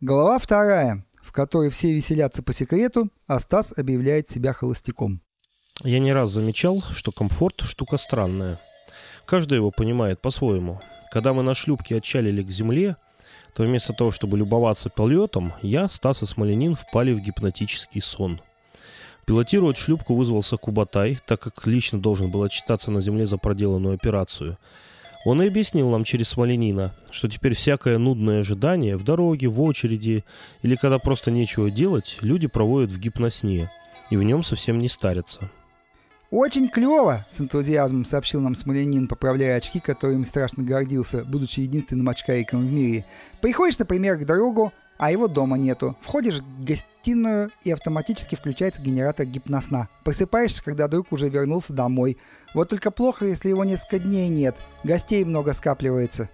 Глава вторая, в которой все веселятся по секрету, а Стас объявляет себя холостяком. Я не раз замечал, что комфорт – штука странная. Каждый его понимает по-своему. Когда мы на шлюпке отчалили к земле, то вместо того, чтобы любоваться полетом, я, Стас и Смоленин впали в гипнотический сон. Пилотировать шлюпку вызвался Кубатай, так как лично должен был отчитаться на земле за проделанную операцию – он и объяснил нам через Смоленина, что теперь всякое нудное ожидание в дороге, в очереди или когда просто нечего делать, люди проводят в гипносне, и в нем совсем не старятся. «Очень клево!» — с энтузиазмом сообщил нам Смоленин, поправляя очки, которыми страшно гордился, будучи единственным очкариком в мире. «Приходишь, например, к другу, а его дома нету. Входишь в гостиную и автоматически включается генератор гипносна. Просыпаешься, когда друг уже вернулся домой. Вот только плохо, если его несколько дней нет. Гостей много скапливается.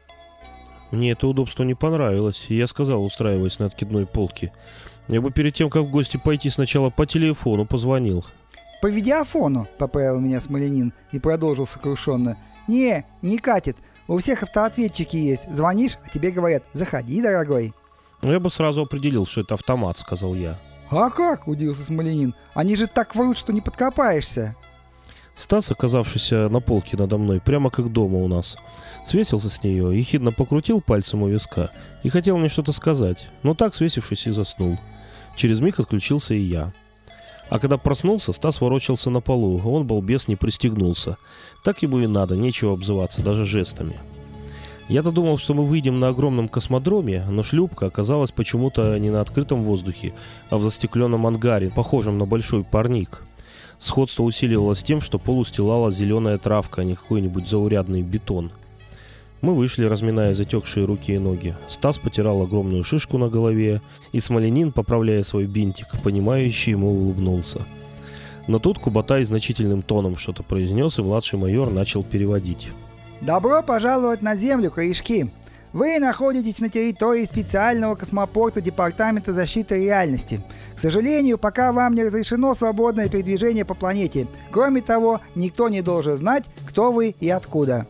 Мне это удобство не понравилось, и я сказал, устраиваясь на откидной полке. Я бы перед тем, как в гости пойти, сначала по телефону позвонил. «По видеофону», — поправил меня Смоленин и продолжил сокрушенно. «Не, не катит. У всех автоответчики есть. Звонишь, а тебе говорят, заходи, дорогой». Ну, я бы сразу определил, что это автомат, сказал я. А как? Удивился Смоленин. Они же так врут, что не подкопаешься. Стас, оказавшийся на полке надо мной, прямо как дома у нас, свесился с нее, ехидно покрутил пальцем у виска и хотел мне что-то сказать, но так, свесившись, и заснул. Через миг отключился и я. А когда проснулся, Стас ворочался на полу, он, балбес, не пристегнулся. Так ему и надо, нечего обзываться, даже жестами. Я-то думал, что мы выйдем на огромном космодроме, но шлюпка оказалась почему-то не на открытом воздухе, а в застекленном ангаре, похожем на большой парник. Сходство усиливалось тем, что пол устилала зеленая травка, а не какой-нибудь заурядный бетон. Мы вышли, разминая затекшие руки и ноги. Стас потирал огромную шишку на голове, и Смоленин, поправляя свой бинтик, понимающий ему улыбнулся. Но тут Кубатай значительным тоном что-то произнес, и младший майор начал переводить. Добро пожаловать на Землю, корешки! Вы находитесь на территории специального космопорта Департамента защиты реальности. К сожалению, пока вам не разрешено свободное передвижение по планете. Кроме того, никто не должен знать, кто вы и откуда.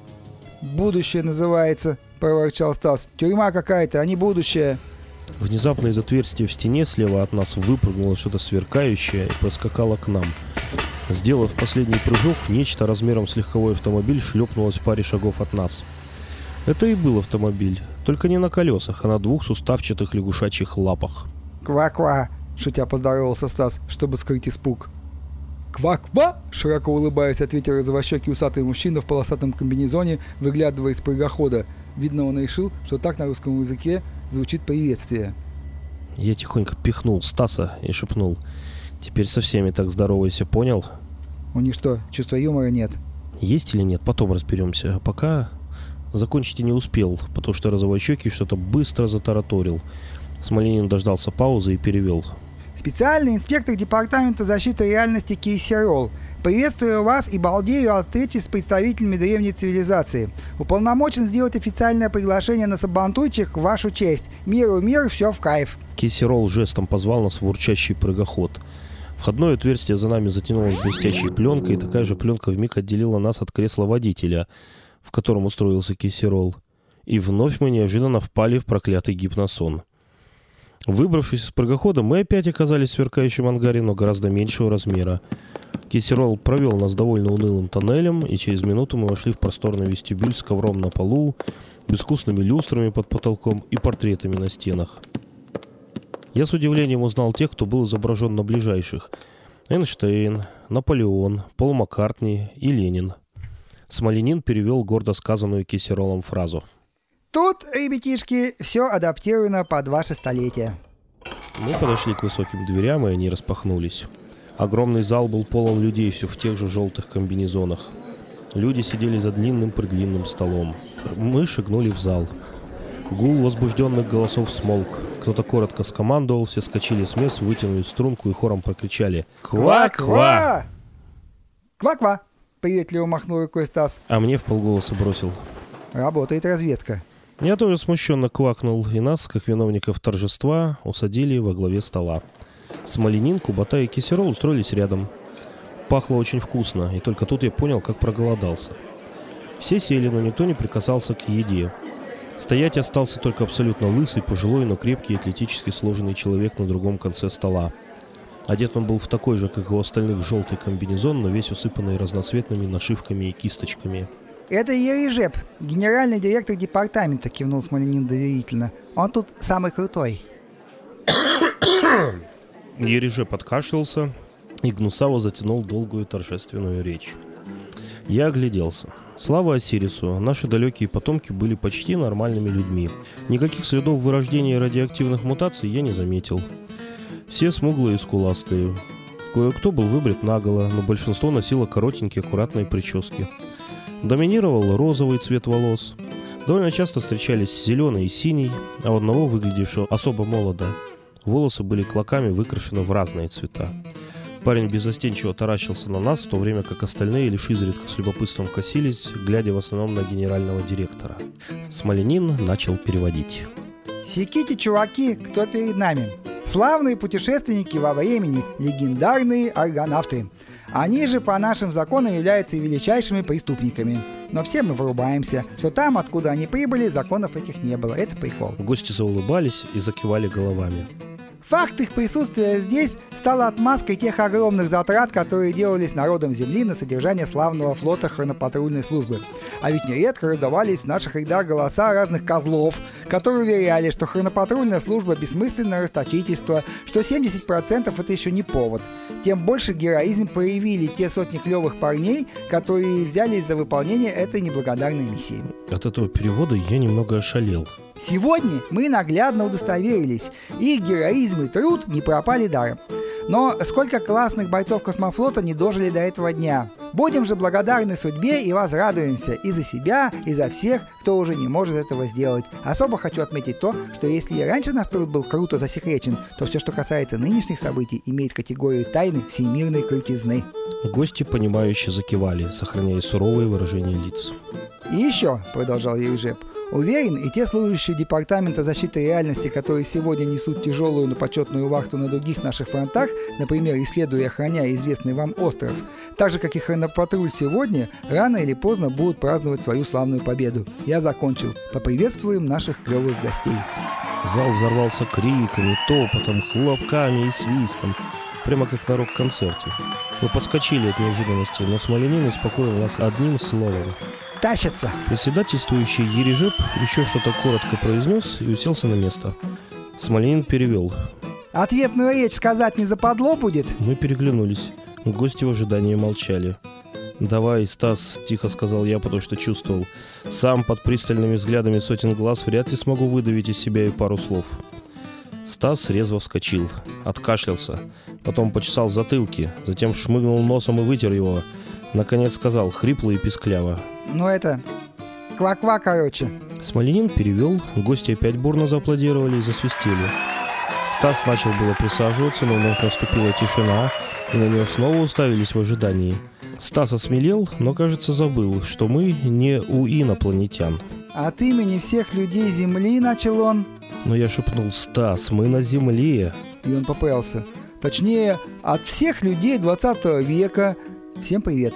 «Будущее называется», — проворчал Стас. «Тюрьма какая-то, а не будущее». Внезапно из отверстия в стене слева от нас выпрыгнуло что-то сверкающее и проскакало к нам. Сделав последний прыжок, нечто размером с легковой автомобиль шлепнулось в паре шагов от нас. Это и был автомобиль, только не на колесах, а на двух суставчатых лягушачьих лапах. «Ква-ква!» — шутя поздоровался Стас, чтобы скрыть испуг. «Ква-ква!» — широко улыбаясь, ответил розовощекий усатый мужчина в полосатом комбинезоне, выглядывая из прыгохода. Видно, он решил, что так на русском языке звучит приветствие. Я тихонько пихнул Стаса и шепнул — Теперь со всеми так здоровайся, понял? У них что, чувства юмора нет? Есть или нет, потом разберемся. А пока закончить и не успел, потому что розовощекий что-то быстро затараторил. Смоленин дождался паузы и перевел. Специальный инспектор Департамента защиты реальности Кейсерол. Приветствую вас и балдею от встречи с представителями древней цивилизации. Уполномочен сделать официальное приглашение на сабантуйчик в вашу честь. Миру мир, все в кайф. Кейсерол жестом позвал нас в урчащий прыгоход. Входное отверстие за нами затянулось блестящей пленкой, и такая же пленка вмиг отделила нас от кресла водителя, в котором устроился Кисерол. И вновь мы неожиданно впали в проклятый гипносон. Выбравшись из прыгохода, мы опять оказались в сверкающем ангаре, но гораздо меньшего размера. Кисерол провел нас довольно унылым тоннелем, и через минуту мы вошли в просторный вестибюль с ковром на полу, безвкусными люстрами под потолком и портретами на стенах. Я с удивлением узнал тех, кто был изображен на ближайших. Эйнштейн, Наполеон, Пол Маккартни и Ленин. Смоленин перевел гордо сказанную Кисеролом фразу. Тут, ребятишки, все адаптировано под ваше столетие. Мы подошли к высоким дверям, и они распахнулись. Огромный зал был полон людей, все в тех же желтых комбинезонах. Люди сидели за длинным-предлинным столом. Мы шагнули в зал. Гул возбужденных голосов смолк. Кто-то коротко скомандовал, все скочили с мест, вытянули струнку и хором прокричали «Ква-ква!» «Ква-ква!» — приветливо махнул рукой Стас. А мне в полголоса бросил. «Работает разведка». Я тоже смущенно квакнул, и нас, как виновников торжества, усадили во главе стола. Смоленин, Кубата и Кисерол устроились рядом. Пахло очень вкусно, и только тут я понял, как проголодался. Все сели, но никто не прикасался к еде. Стоять остался только абсолютно лысый, пожилой, но крепкий, атлетически сложенный человек на другом конце стола. Одет он был в такой же, как и у остальных, желтый комбинезон, но весь усыпанный разноцветными нашивками и кисточками. «Это Ережеп, генеральный директор департамента», — кивнул Смоленин доверительно. «Он тут самый крутой». Ережеп откашлялся и гнусаво затянул долгую торжественную речь. Я огляделся. Слава Осирису, наши далекие потомки были почти нормальными людьми. Никаких следов вырождения радиоактивных мутаций я не заметил. Все смуглые и скуластые. Кое-кто был выбрит наголо, но большинство носило коротенькие аккуратные прически. Доминировал розовый цвет волос. Довольно часто встречались зеленый и синий, а у одного, выглядевшего особо молодо, волосы были клоками выкрашены в разные цвета. Парень безостенчиво таращился на нас, в то время как остальные лишь изредка с любопытством косились, глядя в основном на генерального директора. Смоленин начал переводить. «Секите, чуваки, кто перед нами? Славные путешественники во времени, легендарные аргонавты. Они же по нашим законам являются величайшими преступниками. Но все мы вырубаемся, что там, откуда они прибыли, законов этих не было. Это прикол. Гости заулыбались и закивали головами. Факт их присутствия здесь стал отмазкой тех огромных затрат, которые делались народом Земли на содержание славного флота хронопатрульной службы. А ведь нередко раздавались в наших рядах голоса разных козлов, которые уверяли, что хронопатрульная служба бессмысленное расточительство, что 70% это еще не повод. Тем больше героизм проявили те сотни клевых парней, которые взялись за выполнение этой неблагодарной миссии. От этого перевода я немного ошалел. Сегодня мы наглядно удостоверились, их героизм и труд не пропали даром. Но сколько классных бойцов космофлота не дожили до этого дня. Будем же благодарны судьбе и возрадуемся и за себя, и за всех, кто уже не может этого сделать. Особо хочу отметить то, что если и раньше наш труд был круто засекречен, то все, что касается нынешних событий, имеет категорию тайны всемирной крутизны. Гости, понимающе закивали, сохраняя суровые выражения лиц. И еще, продолжал Ережеп, Уверен, и те служащие Департамента защиты реальности, которые сегодня несут тяжелую, но почетную вахту на других наших фронтах, например, исследуя и охраняя известный вам остров, так же, как и хронопатруль сегодня, рано или поздно будут праздновать свою славную победу. Я закончил. Поприветствуем наших клевых гостей. Зал взорвался криками, топотом, хлопками и свистом. Прямо как на рок-концерте. Мы подскочили от неожиданности, но Смоленин успокоил нас одним словом тащатся. Председательствующий Ережеп еще что-то коротко произнес и уселся на место. Смоленин перевел. Ответную речь сказать не западло будет? Мы переглянулись. Гости в ожидании молчали. «Давай, Стас», — тихо сказал я, потому что чувствовал. «Сам под пристальными взглядами сотен глаз вряд ли смогу выдавить из себя и пару слов». Стас резво вскочил, откашлялся, потом почесал затылки, затем шмыгнул носом и вытер его, Наконец сказал, хрипло и пискляво. Ну это, ква-ква, короче. Смоленин перевел, гости опять бурно зааплодировали и засвистели. Стас начал было присаживаться, но вновь наступила тишина, и на него снова уставились в ожидании. Стас осмелел, но, кажется, забыл, что мы не у инопланетян. От имени всех людей Земли начал он. Но я шепнул, Стас, мы на Земле. И он поправился. Точнее, от всех людей 20 века, Всем привет.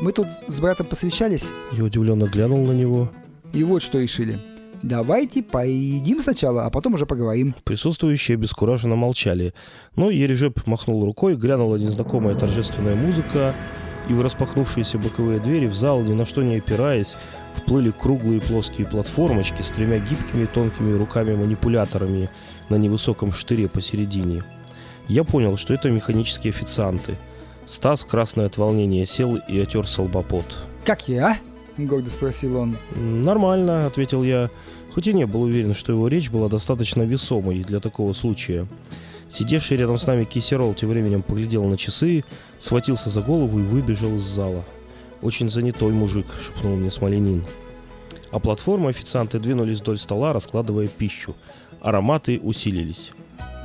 Мы тут с братом посвящались. Я удивленно глянул на него. И вот что решили. Давайте поедим сначала, а потом уже поговорим. Присутствующие обескураженно молчали. Но Ережеп махнул рукой, глянула незнакомая торжественная музыка, и в распахнувшиеся боковые двери в зал, ни на что не опираясь, вплыли круглые плоские платформочки с тремя гибкими тонкими руками-манипуляторами на невысоком штыре посередине. Я понял, что это механические официанты – Стас, красный от волнения, сел и отер солбопот. «Как я?» – гордо спросил он. «Нормально», – ответил я, хоть и не был уверен, что его речь была достаточно весомой для такого случая. Сидевший рядом с нами Кисерол тем временем поглядел на часы, схватился за голову и выбежал из зала. «Очень занятой мужик», — шепнул мне Смоленин. А платформы официанты двинулись вдоль стола, раскладывая пищу. Ароматы усилились.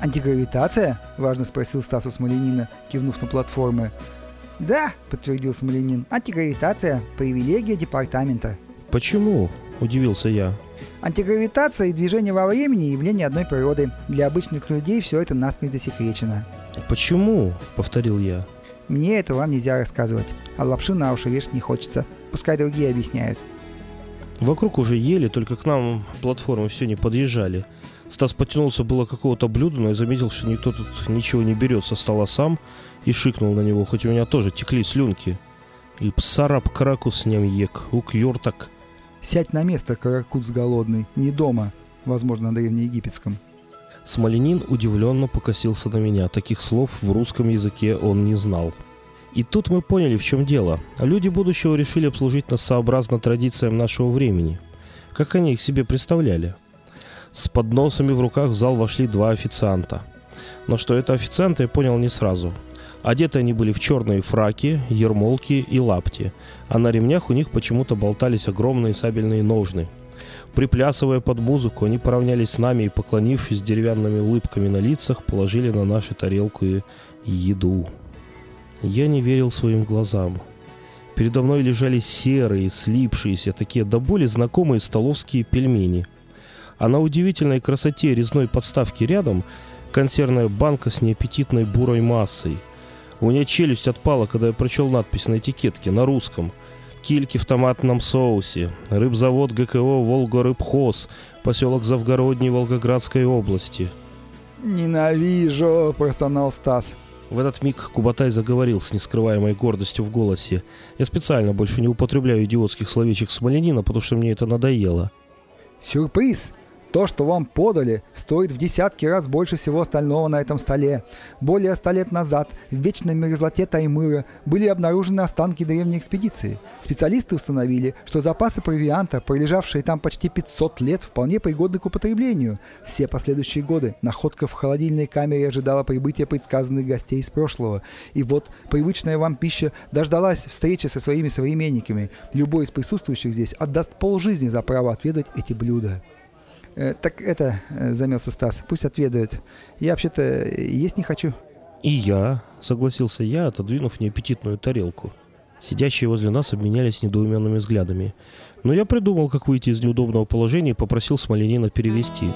«Антигравитация?» – важно спросил Стас у Смоленина, кивнув на платформы. «Да», – подтвердил Смоленин, – «антигравитация – привилегия департамента». «Почему?» – удивился я. Антигравитация и движение во времени – явление одной природы. Для обычных людей все это насмерть засекречено. «Почему?» – повторил я. «Мне это вам нельзя рассказывать, а лапши на уши вешать не хочется. Пускай другие объясняют». Вокруг уже ели, только к нам платформы все не подъезжали. Стас потянулся было какого-то блюда, но я заметил, что никто тут ничего не берет со стола сам и шикнул на него, хоть у меня тоже текли слюнки. И псараб каракус нем ек, ук юртак. Сядь на место, каракуц голодный, не дома, возможно, на древнеегипетском. Смоленин удивленно покосился на меня. Таких слов в русском языке он не знал. И тут мы поняли, в чем дело. Люди будущего решили обслужить нас сообразно традициям нашего времени. Как они их себе представляли. С подносами в руках в зал вошли два официанта. Но что это официанты, я понял не сразу. Одеты они были в черные фраки, ермолки и лапти, а на ремнях у них почему-то болтались огромные сабельные ножны. Приплясывая под музыку, они поравнялись с нами и, поклонившись деревянными улыбками на лицах, положили на нашу тарелку еду. Я не верил своим глазам. Передо мной лежали серые, слипшиеся, такие до боли знакомые столовские пельмени. А на удивительной красоте резной подставки рядом консервная банка с неаппетитной бурой массой. У меня челюсть отпала, когда я прочел надпись на этикетке на русском. Кильки в томатном соусе. Рыбзавод ГКО «Волгорыбхоз», поселок Завгородний Волгоградской области. «Ненавижу!» – простонал Стас. В этот миг Кубатай заговорил с нескрываемой гордостью в голосе. Я специально больше не употребляю идиотских словечек смоленина, потому что мне это надоело. «Сюрприз! То, что вам подали, стоит в десятки раз больше всего остального на этом столе. Более ста лет назад в вечной мерзлоте Таймыра были обнаружены останки древней экспедиции. Специалисты установили, что запасы провианта, пролежавшие там почти 500 лет, вполне пригодны к употреблению. Все последующие годы находка в холодильной камере ожидала прибытия предсказанных гостей из прошлого. И вот привычная вам пища дождалась встречи со своими современниками. Любой из присутствующих здесь отдаст полжизни за право отведать эти блюда. Э, так это, э, замялся Стас, пусть отведают. Я вообще-то есть не хочу. И я, согласился я, отодвинув неаппетитную тарелку. Сидящие возле нас обменялись недоуменными взглядами. Но я придумал, как выйти из неудобного положения и попросил Смоленина перевести.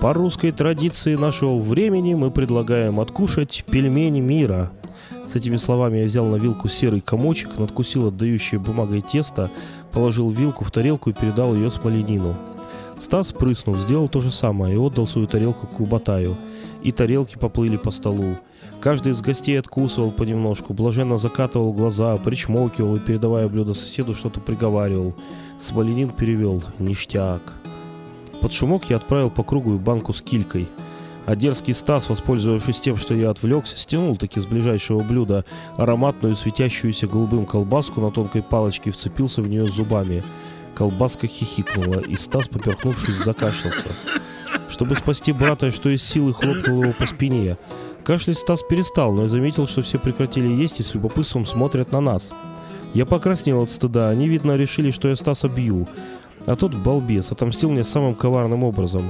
По русской традиции нашего времени мы предлагаем откушать пельмени мира. С этими словами я взял на вилку серый комочек, надкусил отдающее бумагой тесто, положил вилку в тарелку и передал ее Смоленину. Стас, прыснув, сделал то же самое и отдал свою тарелку Кубатаю. И тарелки поплыли по столу. Каждый из гостей откусывал понемножку, блаженно закатывал глаза, причмокивал и, передавая блюдо соседу, что-то приговаривал. Смоленин перевел «Ништяк». Под шумок я отправил по кругу и банку с килькой. А дерзкий Стас, воспользовавшись тем, что я отвлекся, стянул таки с ближайшего блюда ароматную светящуюся голубым колбаску на тонкой палочке и вцепился в нее зубами – Колбаска хихикнула, и Стас, поперхнувшись, закашлялся. Чтобы спасти брата, что из силы хлопнул его по спине. Кашлять Стас перестал, но я заметил, что все прекратили есть и с любопытством смотрят на нас. Я покраснел от стыда, они, видно, решили, что я Стаса бью. А тот балбес отомстил мне самым коварным образом.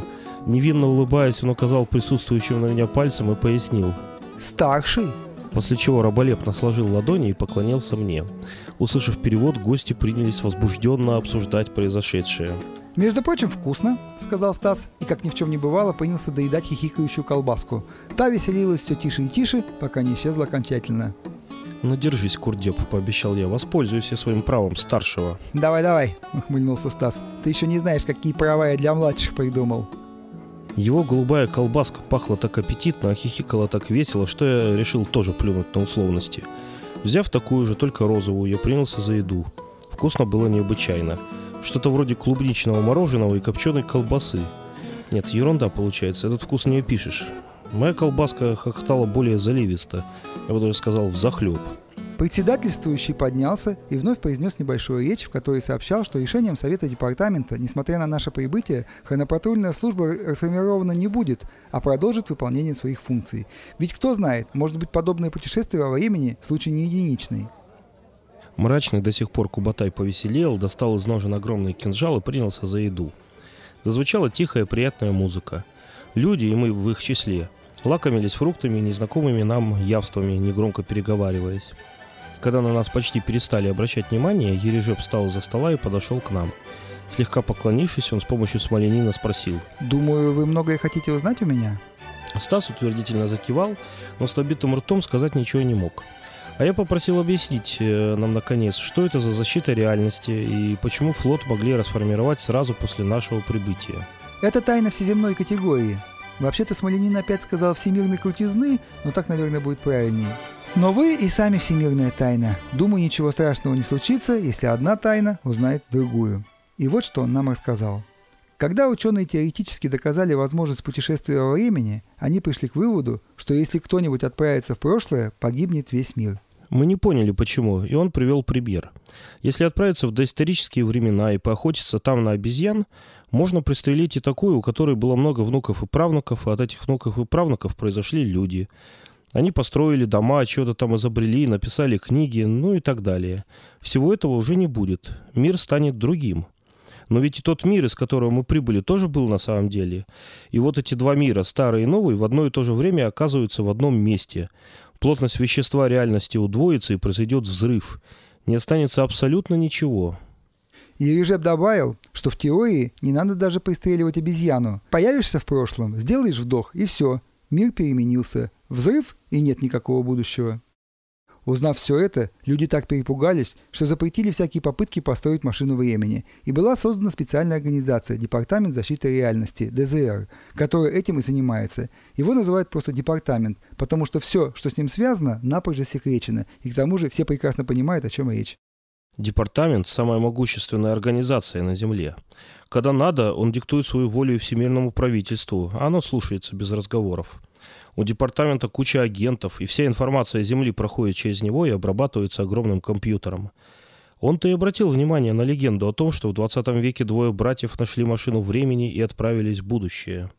Невинно улыбаясь, он указал присутствующим на меня пальцем и пояснил. «Старший?» После чего раболепно сложил ладони и поклонился мне. Услышав перевод, гости принялись возбужденно обсуждать произошедшее. «Между прочим, вкусно», — сказал Стас, и, как ни в чем не бывало, принялся доедать хихикающую колбаску. Та веселилась все тише и тише, пока не исчезла окончательно. «Ну, держись, Курдеп», — пообещал я, — «воспользуюсь я своим правом старшего». «Давай-давай», — ухмыльнулся Стас. «Ты еще не знаешь, какие права я для младших придумал». Его голубая колбаска пахла так аппетитно, а хихикала так весело, что я решил тоже плюнуть на условности. Взяв такую же, только розовую, я принялся за еду. Вкусно было необычайно. Что-то вроде клубничного мороженого и копченой колбасы. Нет, ерунда получается, этот вкус не опишешь. Моя колбаска хохотала более заливисто, я бы даже сказал, в захлеб. Председательствующий поднялся и вновь произнес небольшую речь, в которой сообщал, что решением Совета Департамента, несмотря на наше прибытие, хронопатрульная служба расформирована не будет, а продолжит выполнение своих функций. Ведь кто знает, может быть подобные путешествия во времени – случай не единичный. Мрачный до сих пор Кубатай повеселел, достал из ножен огромный кинжал и принялся за еду. Зазвучала тихая приятная музыка. Люди, и мы в их числе, лакомились фруктами и незнакомыми нам явствами, негромко переговариваясь. Когда на нас почти перестали обращать внимание, Ережеп встал за стола и подошел к нам. Слегка поклонившись, он с помощью смоленина спросил. «Думаю, вы многое хотите узнать у меня?» Стас утвердительно закивал, но с набитым ртом сказать ничего не мог. А я попросил объяснить э, нам наконец, что это за защита реальности и почему флот могли расформировать сразу после нашего прибытия. Это тайна всеземной категории. Вообще-то Смоленин опять сказал всемирной крутизны, но так, наверное, будет правильнее. Но вы и сами всемирная тайна. Думаю, ничего страшного не случится, если одна тайна узнает другую. И вот что он нам рассказал. Когда ученые теоретически доказали возможность путешествия во времени, они пришли к выводу, что если кто-нибудь отправится в прошлое, погибнет весь мир. Мы не поняли, почему, и он привел пример. Если отправиться в доисторические времена и поохотиться там на обезьян, можно пристрелить и такую, у которой было много внуков и правнуков, а от этих внуков и правнуков произошли люди. Они построили дома, что-то там изобрели, написали книги, ну и так далее. Всего этого уже не будет. Мир станет другим – но ведь и тот мир, из которого мы прибыли, тоже был на самом деле. И вот эти два мира, старый и новый, в одно и то же время оказываются в одном месте. Плотность вещества реальности удвоится и произойдет взрыв. Не останется абсолютно ничего. Ережеп добавил, что в теории не надо даже пристреливать обезьяну. Появишься в прошлом, сделаешь вдох, и все. Мир переменился. Взрыв, и нет никакого будущего. Узнав все это, люди так перепугались, что запретили всякие попытки построить машину времени, и была создана специальная организация Департамент защиты реальности, ДЗР, которая этим и занимается. Его называют просто департамент, потому что все, что с ним связано, напрочь засекречено, и к тому же все прекрасно понимают, о чем речь. Департамент – самая могущественная организация на Земле. Когда надо, он диктует свою волю всемирному правительству, а оно слушается без разговоров. У департамента куча агентов, и вся информация Земли проходит через него и обрабатывается огромным компьютером. Он-то и обратил внимание на легенду о том, что в 20 веке двое братьев нашли машину времени и отправились в будущее.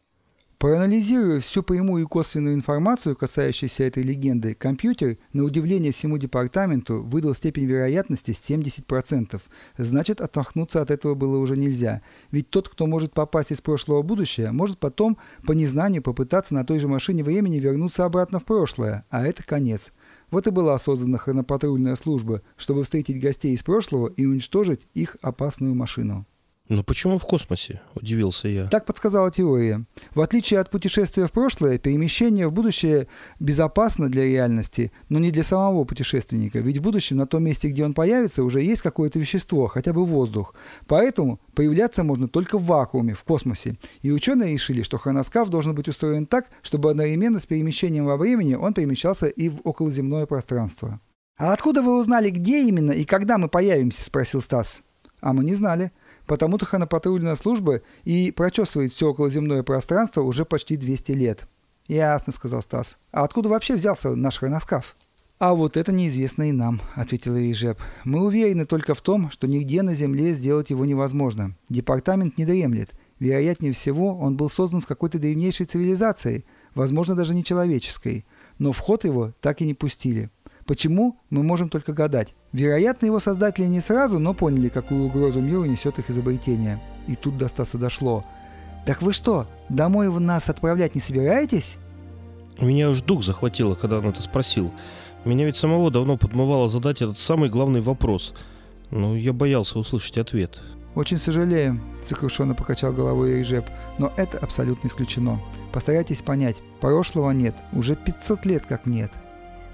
Проанализируя всю прямую и косвенную информацию, касающуюся этой легенды, компьютер, на удивление всему департаменту, выдал степень вероятности 70%. Значит, отмахнуться от этого было уже нельзя. Ведь тот, кто может попасть из прошлого в будущее, может потом, по незнанию, попытаться на той же машине времени вернуться обратно в прошлое, а это конец. Вот и была создана хронопатрульная служба, чтобы встретить гостей из прошлого и уничтожить их опасную машину. «Но почему в космосе?» – удивился я. Так подсказала теория. В отличие от путешествия в прошлое, перемещение в будущее безопасно для реальности, но не для самого путешественника, ведь в будущем на том месте, где он появится, уже есть какое-то вещество, хотя бы воздух. Поэтому появляться можно только в вакууме, в космосе. И ученые решили, что хроноскаф должен быть устроен так, чтобы одновременно с перемещением во времени он перемещался и в околоземное пространство. «А откуда вы узнали, где именно и когда мы появимся?» – спросил Стас. «А мы не знали. Потому-то хронопатрульная служба и прочесывает все околоземное пространство уже почти 200 лет. «Ясно», — сказал Стас. «А откуда вообще взялся наш хроноскаф?» «А вот это неизвестно и нам», — ответил Ижеп. «Мы уверены только в том, что нигде на Земле сделать его невозможно. Департамент не дремлет. Вероятнее всего, он был создан в какой-то древнейшей цивилизации, возможно, даже не человеческой. Но вход его так и не пустили. Почему, мы можем только гадать. Вероятно, его создатели не сразу, но поняли, какую угрозу миру несет их изобретение. И тут до Стаса дошло. «Так вы что, домой вы нас отправлять не собираетесь?» Меня уж дух захватило, когда он это спросил. Меня ведь самого давно подмывало задать этот самый главный вопрос. Но я боялся услышать ответ. «Очень сожалею», — сокрушенно покачал головой Рейжеп, «но это абсолютно исключено. Постарайтесь понять, прошлого нет, уже 500 лет как нет.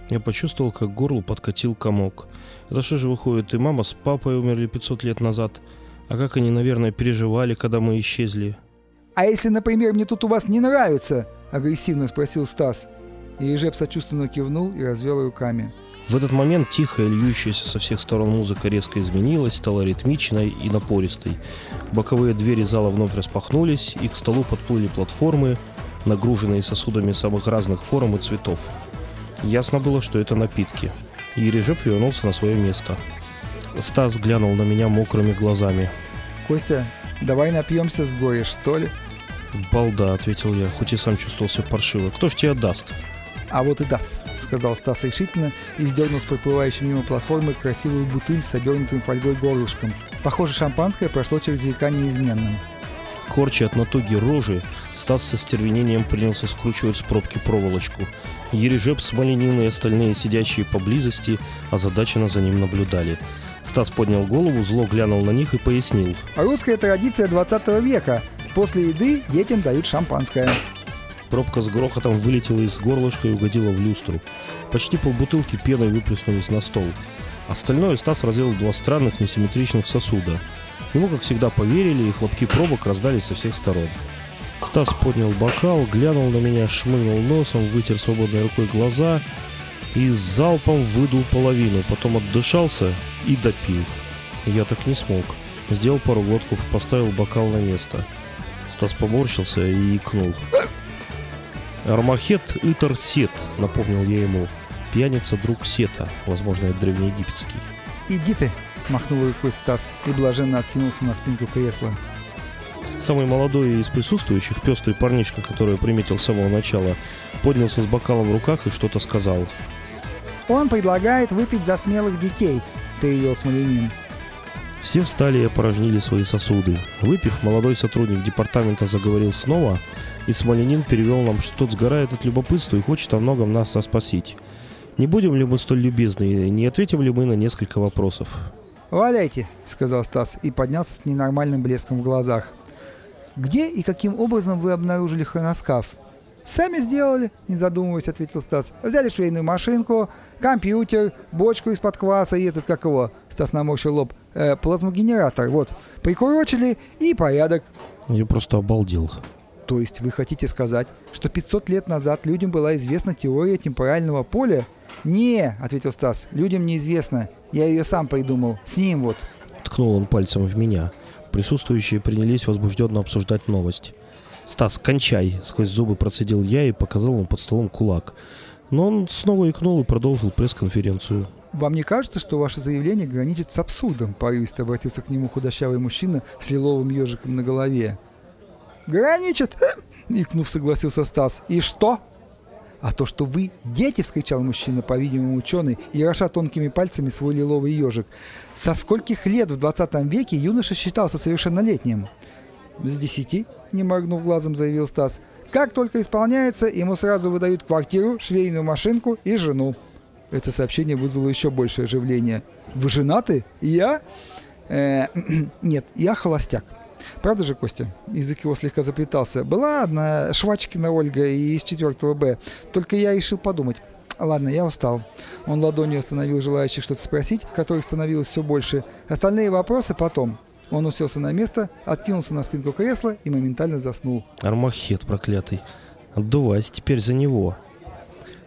Я почувствовал, как горлу подкатил комок. Это что же выходит, и мама с папой умерли 500 лет назад? А как они, наверное, переживали, когда мы исчезли? «А если, например, мне тут у вас не нравится?» – агрессивно спросил Стас. И Ежеп сочувственно кивнул и развел руками. В этот момент тихая, льющаяся со всех сторон музыка резко изменилась, стала ритмичной и напористой. Боковые двери зала вновь распахнулись, и к столу подплыли платформы, нагруженные сосудами самых разных форм и цветов. Ясно было, что это напитки. Ережеп вернулся на свое место. Стас глянул на меня мокрыми глазами. «Костя, давай напьемся с горя, что ли?» «Балда», — ответил я, хоть и сам чувствовал себя паршиво. «Кто ж тебе даст?» «А вот и даст», — сказал Стас решительно и сдернул с проплывающей мимо платформы красивую бутыль с обернутым фольгой горлышком. Похоже, шампанское прошло через века неизменным. Корча от натуги рожи, Стас со стервенением принялся скручивать с пробки проволочку. Ережеп с Малининой и остальные сидящие поблизости озадаченно за ним наблюдали. Стас поднял голову, зло глянул на них и пояснил. Русская традиция 20 века. После еды детям дают шампанское. Пробка с грохотом вылетела из горлышка и угодила в люстру. Почти полбутылки пеной выплеснулись на стол. Остальное Стас разлил в два странных несимметричных сосуда. Ему, как всегда, поверили, и хлопки пробок раздались со всех сторон. Стас поднял бокал, глянул на меня, шмыгнул носом, вытер свободной рукой глаза и залпом выдул половину, потом отдышался и допил. Я так не смог. Сделал пару глотков, поставил бокал на место. Стас поморщился и икнул. «Армахет Итар Сет», — напомнил я ему. «Пьяница друг Сета, возможно, это древнеегипетский». «Иди ты!» — махнул рукой Стас и блаженно откинулся на спинку кресла. Самый молодой из присутствующих, пестрый парнишка, который приметил с самого начала, поднялся с бокалом в руках и что-то сказал. «Он предлагает выпить за смелых детей», — перевел Смоленин. Все встали и опорожнили свои сосуды. Выпив, молодой сотрудник департамента заговорил снова, и Смоленин перевел нам, что тот сгорает от любопытства и хочет о многом нас распасить. Не будем ли мы столь любезны и не ответим ли мы на несколько вопросов? «Валяйте», — сказал Стас и поднялся с ненормальным блеском в глазах. «Где и каким образом вы обнаружили хроноскаф?» «Сами сделали», — не задумываясь, ответил Стас. «Взяли швейную машинку, компьютер, бочку из-под кваса и этот, как его?» Стас наморщил лоб. Э, плазмогенератор, вот. Прикурочили и порядок. Я просто обалдел. То есть вы хотите сказать, что 500 лет назад людям была известна теория темпорального поля? «Не», — ответил Стас, — «людям неизвестно. Я ее сам придумал. С ним вот». Ткнул он пальцем в меня. Присутствующие принялись возбужденно обсуждать новость. «Стас, кончай!» — сквозь зубы процедил я и показал ему под столом кулак. Но он снова икнул и продолжил пресс-конференцию. «Вам не кажется, что ваше заявление граничит с абсурдом?» – порывисто обратился к нему худощавый мужчина с лиловым ежиком на голове. «Граничит!» – икнув, согласился Стас. «И что?» «А то, что вы дети!» – вскричал мужчина, по-видимому ученый, и роша тонкими пальцами свой лиловый ежик. «Со скольких лет в 20 веке юноша считался совершеннолетним?» «С десяти», – не моргнув глазом, заявил Стас. «Как только исполняется, ему сразу выдают квартиру, швейную машинку и жену». Это сообщение вызвало еще большее оживление. «Вы женаты? Я?» э, «Нет, я холостяк». Правда же, Костя? Язык его слегка заплетался. Была одна Швачкина Ольга из 4 Б. Только я решил подумать. Ладно, я устал. Он ладонью остановил желающих что-то спросить, которых становилось все больше. Остальные вопросы потом. Он уселся на место, откинулся на спинку кресла и моментально заснул. Армахет проклятый. Отдувайся теперь за него.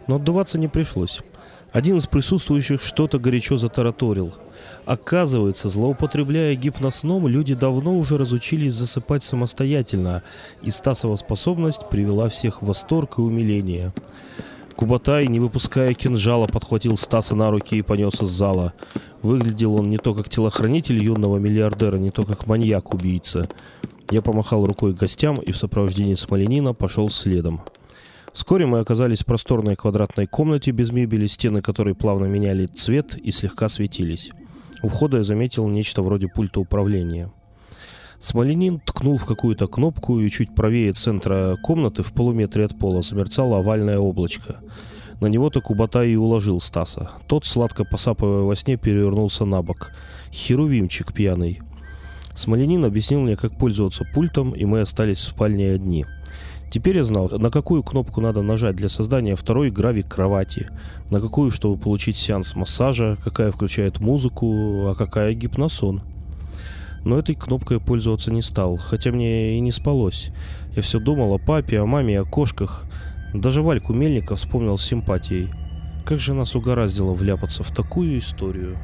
Но отдуваться не пришлось. Один из присутствующих что-то горячо затараторил. Оказывается, злоупотребляя гипносном, люди давно уже разучились засыпать самостоятельно, и Стасова способность привела всех в восторг и умиление. Кубатай, не выпуская кинжала, подхватил Стаса на руки и понес из зала. Выглядел он не то как телохранитель юного миллиардера, не то как маньяк-убийца. Я помахал рукой гостям и в сопровождении Смоленина пошел следом. Вскоре мы оказались в просторной квадратной комнате без мебели, стены которой плавно меняли цвет и слегка светились. У входа я заметил нечто вроде пульта управления. Смоленин ткнул в какую-то кнопку, и чуть правее центра комнаты, в полуметре от пола, замерцало овальное облачко. На него-то Кубатай и уложил Стаса. Тот, сладко посапывая во сне, перевернулся на бок. Херувимчик пьяный. Смоленин объяснил мне, как пользоваться пультом, и мы остались в спальне одни – Теперь я знал, на какую кнопку надо нажать для создания второй гравик кровати, на какую, чтобы получить сеанс массажа, какая включает музыку, а какая гипносон. Но этой кнопкой пользоваться не стал, хотя мне и не спалось. Я все думал о папе, о маме, о кошках. Даже Вальку Мельника вспомнил с симпатией. Как же нас угораздило вляпаться в такую историю.